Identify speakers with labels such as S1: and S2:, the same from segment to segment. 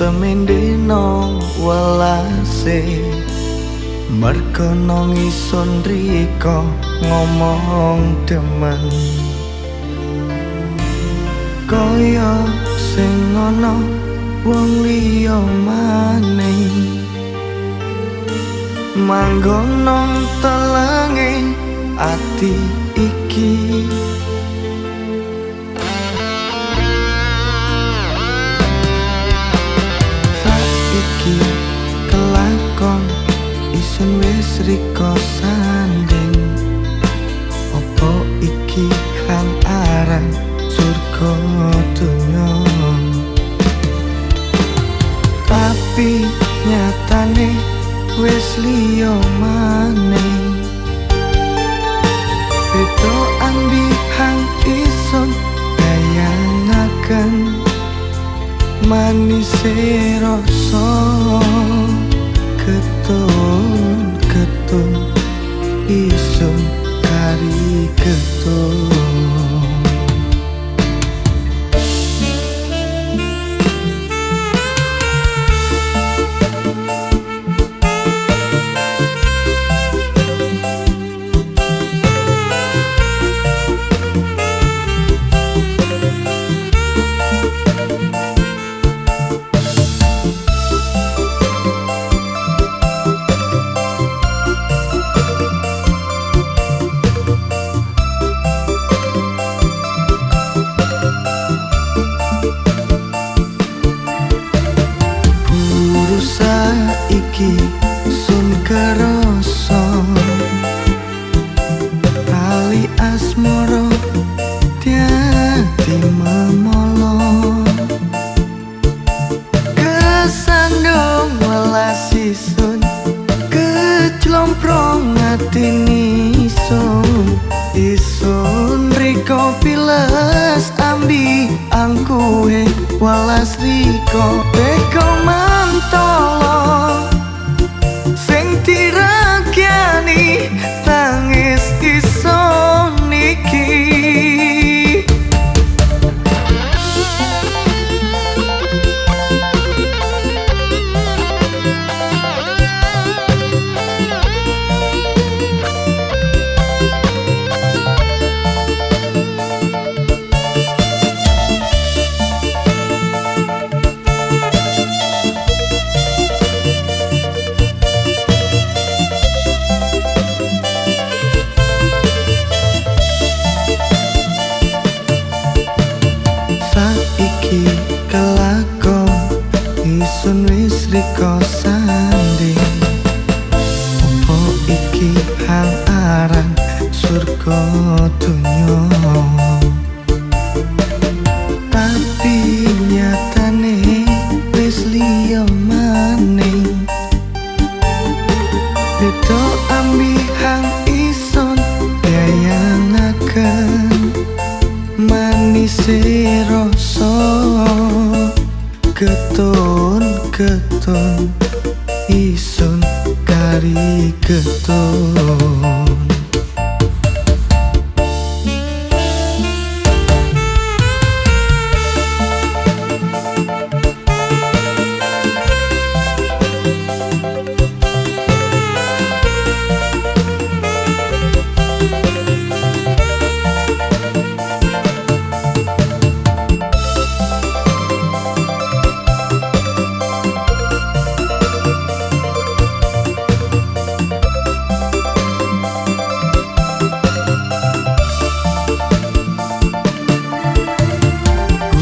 S1: semende nong welase. Merko nong ison riko ngomong demen. Koyo sing ono wong liya maning Manggon nong telenge ati iki sanding. Opo iki hang aran surga dunya Tapi nyatane wis liyo maning Beto ambi hang ison bayangaken manis rasa ketun ketun isun kari ketun welasi sun Keclomprong atini sun Isun riko piles ambi angkuhe walas riko surga dunya tapi nyatane wis liya maning. Beto ambi hang ison bayangaken manis rasa ketun ketun isun kari ketun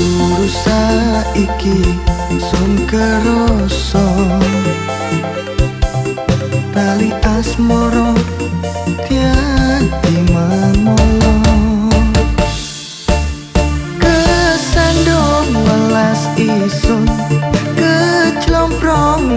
S1: Guru saiki sun kerasa. Tali asmoro tiadi mamolo Kesandung welas isun Ke clomprong